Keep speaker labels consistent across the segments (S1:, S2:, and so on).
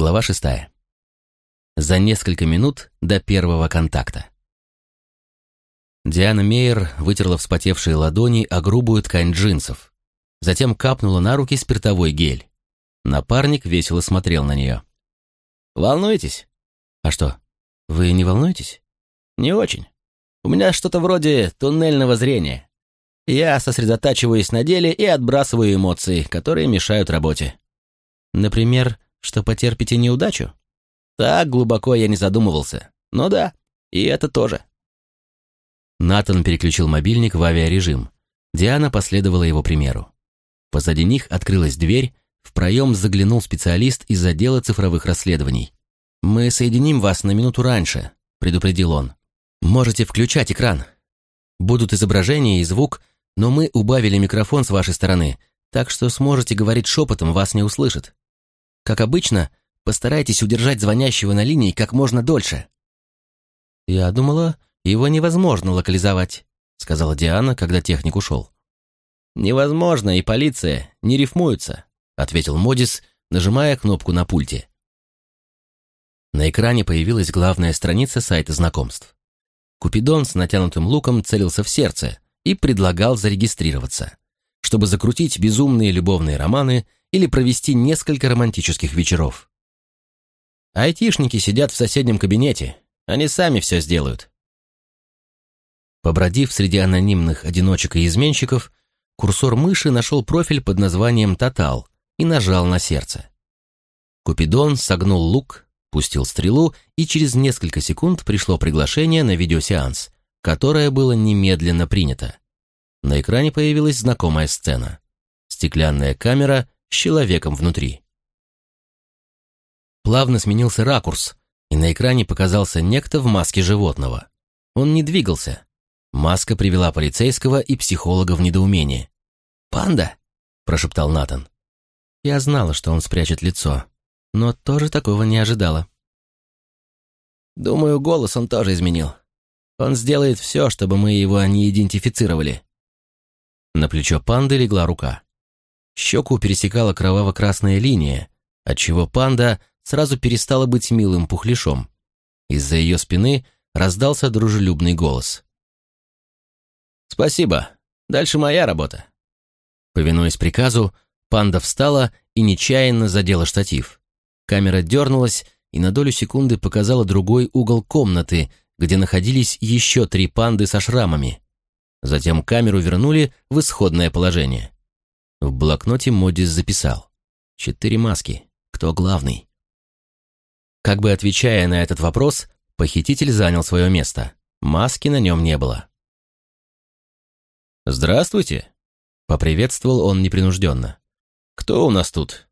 S1: Глава шестая. За несколько минут до первого контакта. Диана Мейер вытерла вспотевшие ладони о грубую ткань джинсов. Затем капнула на руки спиртовой гель. Напарник весело смотрел на нее.
S2: «Волнуетесь?»
S1: «А что, вы не волнуетесь?»
S2: «Не очень. У меня что-то вроде туннельного зрения. Я сосредотачиваюсь на деле и отбрасываю эмоции, которые мешают работе».
S1: «Например, что потерпите неудачу?»
S2: Так глубоко я не задумывался. Ну да, и это тоже.
S1: Натан переключил мобильник в авиарежим. Диана последовала его примеру. Позади них открылась дверь, в проем заглянул специалист из отдела цифровых расследований. «Мы соединим вас на минуту раньше», — предупредил он. «Можете включать экран. Будут изображения и звук, но мы убавили микрофон с вашей стороны, так что сможете говорить шепотом, вас не услышат. Как обычно, постарайтесь удержать звонящего на линии как можно дольше». «Я думала, его невозможно локализовать», — сказала Диана, когда техник ушел.
S2: «Невозможно, и полиция не рифмуются», — ответил Модис, нажимая кнопку на пульте.
S1: На экране появилась главная страница сайта знакомств. Купидон с натянутым луком целился в сердце и предлагал зарегистрироваться, чтобы закрутить безумные любовные романы или провести несколько романтических вечеров.
S2: Айтишники сидят в соседнем кабинете, они сами все сделают.
S1: Побродив среди анонимных одиночек и изменщиков, курсор мыши нашел профиль под названием «Тотал» и нажал на сердце. Купидон согнул лук, пустил стрелу, и через несколько секунд пришло приглашение на видеосеанс, которое было немедленно принято. На экране появилась знакомая сцена. Стеклянная камера с человеком внутри. Плавно сменился ракурс, и на экране показался некто в маске животного. Он не двигался. Маска привела полицейского и психолога в недоумение. «Панда!» – прошептал Натан. Я знала, что он спрячет лицо, но тоже такого не ожидала.
S2: Думаю, голос он тоже изменил. Он сделает все, чтобы мы его не идентифицировали.
S1: На плечо панды легла рука. Щеку пересекала кроваво-красная линия, отчего панда сразу перестала быть милым пухляшом. Из-за ее спины раздался дружелюбный голос.
S2: «Спасибо. Дальше моя работа».
S1: Повинуясь приказу, панда встала и нечаянно задела штатив. Камера дернулась и на долю секунды показала другой угол комнаты, где находились еще три панды со шрамами. Затем камеру вернули в исходное положение. В блокноте Модис записал. Четыре маски. Кто главный? Как бы отвечая на этот вопрос, похититель занял свое место. Маски на нем не было.
S2: «Здравствуйте», — поприветствовал он непринужденно. «Кто у нас тут?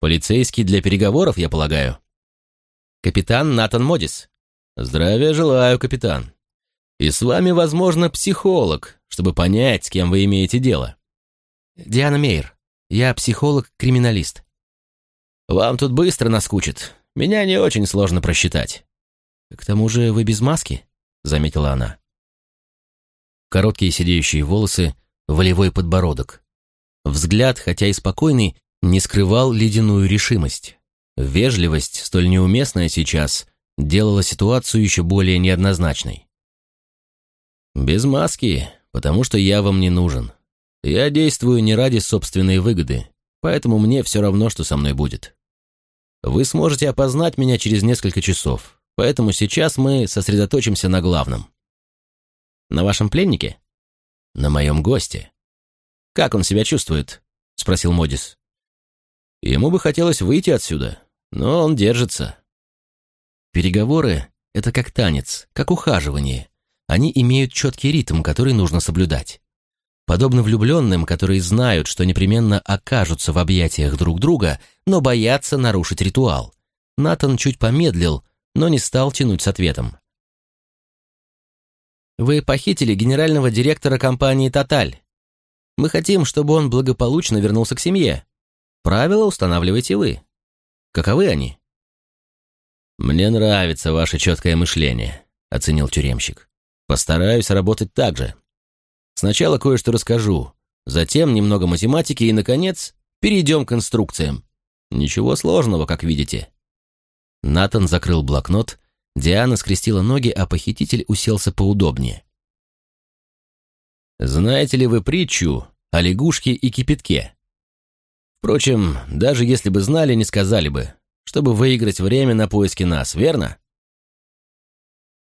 S2: Полицейский для переговоров, я полагаю?» «Капитан Натан Модис». «Здравия желаю, капитан. И с вами, возможно, психолог, чтобы понять, с кем вы имеете дело».
S1: «Диана Мейер. Я психолог-криминалист».
S2: «Вам тут быстро наскучит. Меня не очень сложно просчитать».
S1: «К тому же вы без маски», — заметила она. Короткие сидеющие волосы, волевой подбородок. Взгляд, хотя и спокойный, не скрывал ледяную решимость. Вежливость, столь неуместная сейчас, делала ситуацию еще более неоднозначной.
S2: «Без маски, потому что я вам не нужен. Я действую не ради собственной выгоды, поэтому мне все равно, что со мной будет. Вы сможете опознать меня через несколько часов, поэтому сейчас мы сосредоточимся на главном. На вашем пленнике? На моем госте. Как он себя чувствует? Спросил Модис. Ему бы хотелось выйти отсюда, но он держится.
S1: Переговоры — это как танец, как ухаживание. Они имеют четкий ритм, который нужно соблюдать. Подобно влюбленным, которые знают, что непременно окажутся в объятиях друг друга, но боятся нарушить ритуал. Натан чуть помедлил, но не стал тянуть с ответом. «Вы похитили генерального директора компании «Тоталь». Мы хотим, чтобы он благополучно вернулся к семье. Правила устанавливаете вы. Каковы они?»
S2: «Мне нравится ваше четкое мышление», — оценил тюремщик. «Постараюсь работать так же. Сначала кое-что расскажу, затем немного математики и, наконец, перейдем к инструкциям. Ничего сложного, как видите.
S1: Натан закрыл блокнот, Диана скрестила ноги, а похититель уселся поудобнее.
S2: «Знаете ли вы притчу о лягушке и кипятке?» Впрочем, даже если бы знали, не сказали бы, чтобы выиграть время на поиски нас, верно?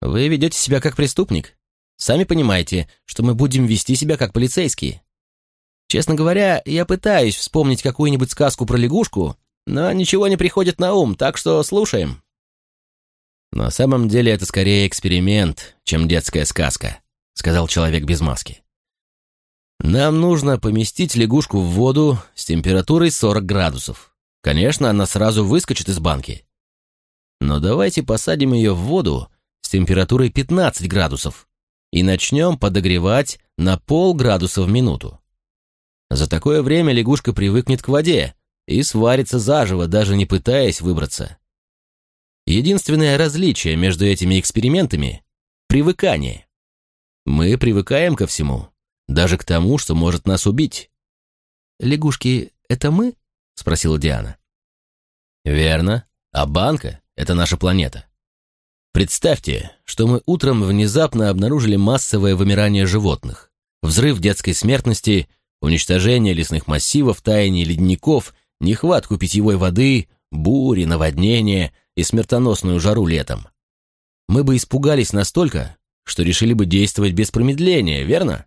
S1: Вы ведете себя как преступник. Сами понимаете, что мы будем вести себя как полицейские. Честно говоря, я пытаюсь вспомнить какую-нибудь сказку про лягушку, но ничего не приходит на ум, так что слушаем.
S2: На самом деле это скорее эксперимент, чем детская сказка, сказал человек без маски. Нам нужно поместить лягушку в воду с температурой 40 градусов. Конечно, она сразу выскочит из банки. Но давайте посадим ее в воду с температурой 15 градусов и начнем подогревать на полградуса в минуту. За такое время лягушка привыкнет к воде и сварится заживо, даже не пытаясь выбраться. Единственное различие между этими экспериментами – привыкание. Мы привыкаем ко всему, даже к тому, что может нас убить.
S1: «Лягушки – это мы?» – спросила Диана.
S2: «Верно. А банка – это наша планета. Представьте, что мы утром внезапно обнаружили массовое вымирание животных, взрыв детской смертности – уничтожение лесных массивов, таяние ледников, нехватку питьевой воды, бури, наводнения и смертоносную жару летом. Мы бы испугались настолько, что решили бы действовать без промедления, верно?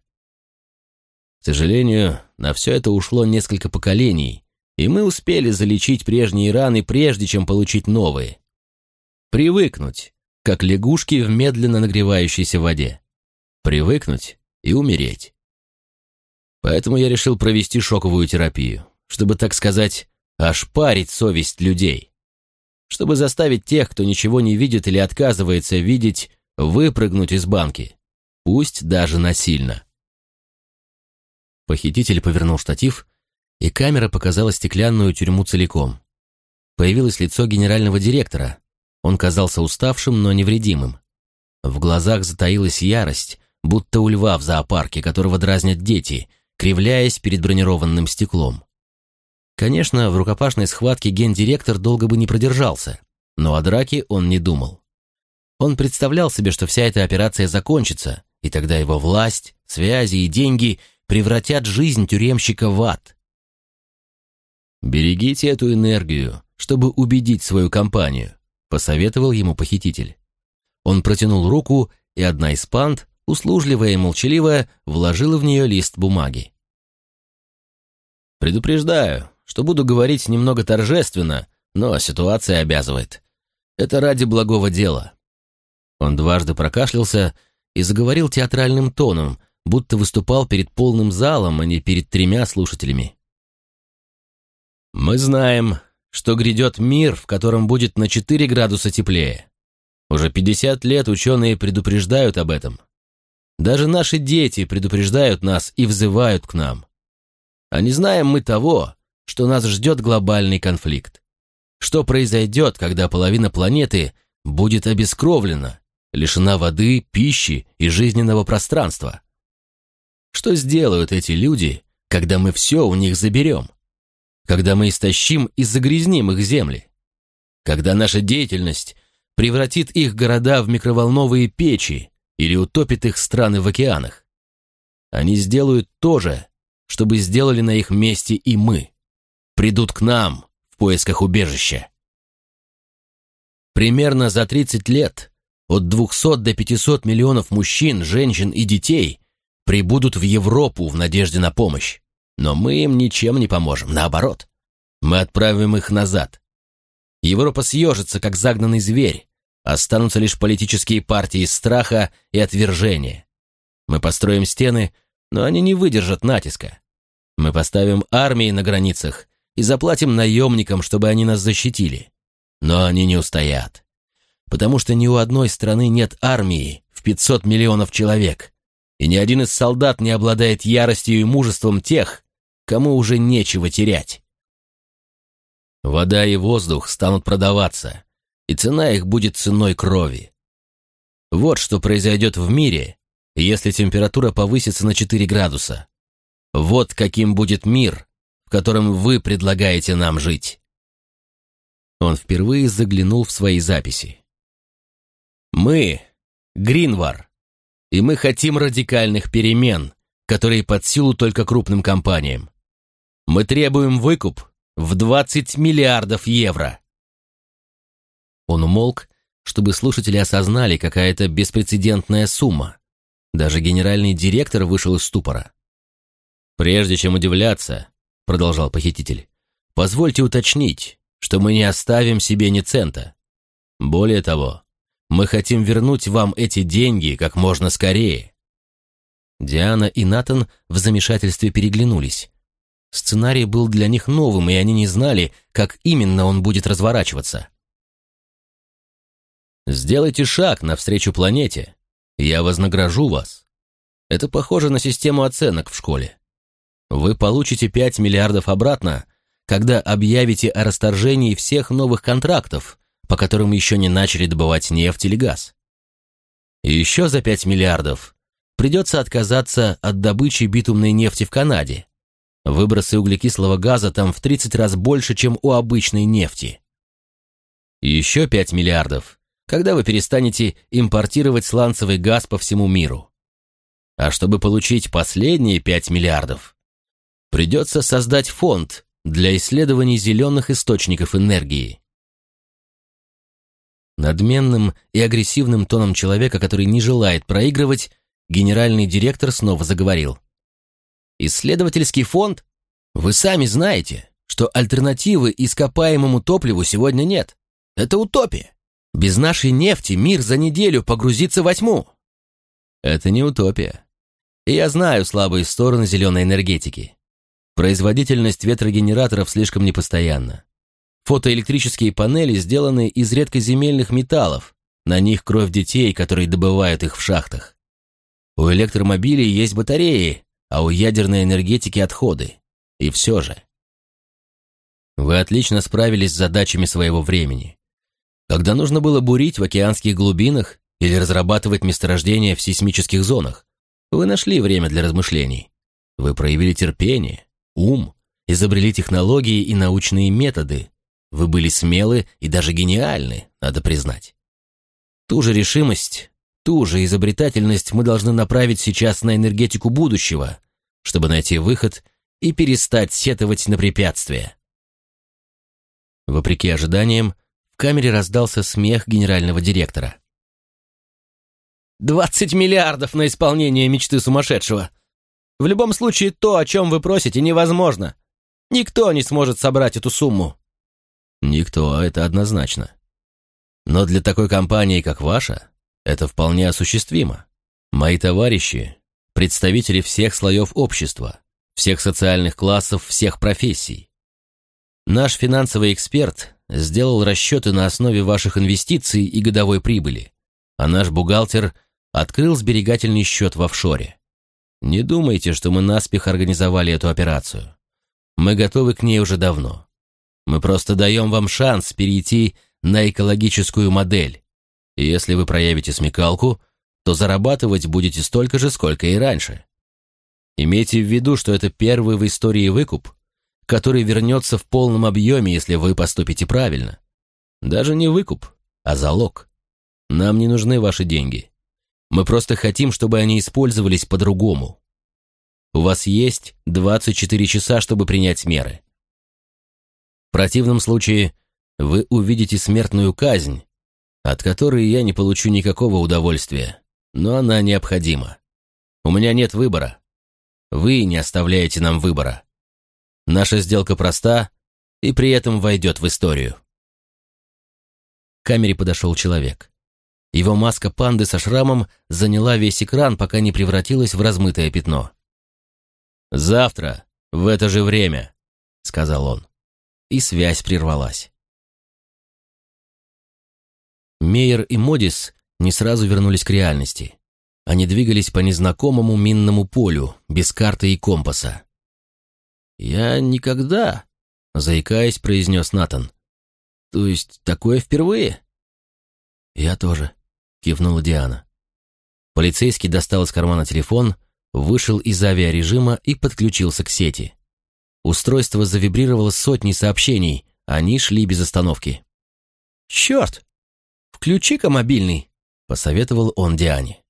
S2: К сожалению, на все это ушло несколько поколений, и мы успели залечить прежние раны, прежде чем получить новые. Привыкнуть, как лягушки в медленно нагревающейся воде. Привыкнуть и умереть. Поэтому я решил провести шоковую терапию, чтобы, так сказать, ошпарить совесть людей. Чтобы заставить тех, кто ничего не видит или отказывается видеть, выпрыгнуть из банки, пусть даже насильно.
S1: Похититель повернул штатив, и камера показала стеклянную тюрьму целиком. Появилось лицо генерального директора. Он казался уставшим, но невредимым. В глазах затаилась ярость, будто у льва в зоопарке, которого дразнят дети, кривляясь перед бронированным стеклом. Конечно, в рукопашной схватке гендиректор долго бы не продержался, но о драке он не думал. Он представлял себе, что вся эта операция закончится, и тогда его власть, связи и деньги превратят жизнь тюремщика в ад.
S2: «Берегите эту энергию, чтобы убедить свою компанию», — посоветовал ему похититель. Он протянул руку, и одна из панд услужливая и молчаливая, вложила в нее лист бумаги. «Предупреждаю, что буду говорить немного торжественно, но ситуация обязывает. Это ради благого дела». Он дважды прокашлялся и заговорил театральным тоном, будто выступал перед полным залом, а не перед тремя слушателями. «Мы знаем, что грядет мир, в котором будет на 4 градуса теплее. Уже 50 лет ученые предупреждают об этом. Даже наши дети предупреждают нас и взывают к нам. А не знаем мы того, что нас ждет глобальный конфликт. Что произойдет, когда половина планеты будет обескровлена, лишена воды, пищи и жизненного пространства? Что сделают эти люди, когда мы все у них заберем? Когда мы истощим и загрязним их земли? Когда наша деятельность превратит их города в микроволновые печи, или утопит их страны в океанах. Они сделают то же, чтобы сделали на их месте и мы. Придут к нам в поисках убежища. Примерно за 30 лет от 200 до 500 миллионов мужчин, женщин и детей прибудут в Европу в надежде на помощь. Но мы им ничем не поможем, наоборот. Мы отправим их назад. Европа съежится, как загнанный зверь, Останутся лишь политические партии страха и отвержения. Мы построим стены, но они не выдержат натиска. Мы поставим армии на границах и заплатим наемникам, чтобы они нас защитили. Но они не устоят. Потому что ни у одной страны нет армии в 500 миллионов человек, и ни один из солдат не обладает яростью и мужеством тех, кому уже нечего терять. Вода и воздух станут продаваться, и цена их будет ценой крови. Вот что произойдет в мире, если температура повысится на 4 градуса. Вот каким будет мир, в котором вы предлагаете нам жить.
S1: Он впервые заглянул в свои записи. «Мы — Гринвар, и мы хотим радикальных перемен, которые под силу только крупным компаниям. Мы требуем выкуп в 20 миллиардов евро». Он умолк, чтобы слушатели осознали, какая это беспрецедентная сумма. Даже генеральный директор вышел из ступора. «Прежде чем удивляться», — продолжал похититель, — «позвольте уточнить, что мы не оставим себе ни цента. Более того, мы хотим вернуть вам эти деньги как можно скорее». Диана и Натан в замешательстве переглянулись. Сценарий был для них новым, и они не знали, как именно он будет разворачиваться. Сделайте шаг навстречу планете. Я вознагражу вас. Это похоже на систему оценок в школе. Вы получите 5 миллиардов обратно, когда объявите о расторжении всех новых контрактов, по которым еще не начали добывать нефть или газ. И еще за 5 миллиардов придется отказаться от добычи битумной нефти в Канаде. Выбросы углекислого газа там в 30 раз больше, чем у обычной нефти. Еще 5 миллиардов когда вы перестанете импортировать сланцевый газ по всему миру. А чтобы получить последние 5 миллиардов, придется создать фонд для исследований зеленых источников энергии. Надменным и агрессивным тоном человека, который не желает проигрывать, генеральный директор снова заговорил. «Исследовательский фонд? Вы сами знаете, что альтернативы ископаемому топливу сегодня нет. Это утопия. Без нашей нефти мир за неделю погрузится во тьму. Это не утопия. И я знаю слабые стороны зеленой энергетики. Производительность ветрогенераторов слишком непостоянна. Фотоэлектрические панели сделаны из редкоземельных металлов, на них кровь детей, которые добывают их в шахтах. У электромобилей есть батареи, а у ядерной энергетики отходы. И все же. Вы отлично справились с задачами своего времени. Когда нужно было бурить в океанских глубинах или разрабатывать месторождения в сейсмических зонах, вы нашли время для размышлений. Вы проявили терпение, ум, изобрели технологии и научные методы. Вы были смелы и даже гениальны, надо признать. Ту же решимость, ту же изобретательность мы должны направить сейчас на энергетику будущего, чтобы найти выход и перестать сетовать на препятствия. Вопреки ожиданиям, в камере раздался смех генерального директора. «Двадцать миллиардов на исполнение мечты сумасшедшего! В любом случае, то, о чем вы просите, невозможно. Никто не сможет собрать эту сумму». «Никто, это однозначно. Но для такой компании, как ваша, это вполне осуществимо. Мои товарищи — представители всех слоев общества, всех социальных классов, всех профессий. Наш финансовый эксперт сделал расчеты на основе ваших инвестиций и годовой прибыли, а наш бухгалтер открыл сберегательный счет в офшоре. Не думайте, что мы наспех организовали эту операцию. Мы готовы к ней уже давно. Мы просто даем вам шанс перейти на экологическую модель. И если вы проявите смекалку, то зарабатывать будете столько же, сколько и раньше. Имейте в виду, что это первый в истории выкуп, который вернется в полном объеме, если вы поступите правильно. Даже не выкуп, а залог. Нам не нужны ваши деньги. Мы просто хотим, чтобы они использовались по-другому. У вас есть 24 часа, чтобы принять меры. В противном случае вы увидите смертную казнь, от которой я не получу никакого удовольствия, но она необходима. У меня нет выбора. Вы не оставляете нам выбора. Наша сделка проста и при этом войдет в историю. К камере подошел человек. Его маска панды со шрамом заняла весь экран, пока не превратилась в размытое пятно. «Завтра, в это же время», — сказал он. И связь прервалась. Мейер и Модис не сразу вернулись к реальности. Они двигались по незнакомому минному полю, без карты и компаса. «Я никогда», — заикаясь, произнес Натан. «То есть такое впервые?» «Я тоже», — кивнула Диана. Полицейский достал из кармана телефон, вышел из авиарежима и подключился к сети. Устройство завибрировало сотни сообщений, они шли без остановки.
S2: «Черт! Включи-ка мобильный!» — посоветовал он Диане.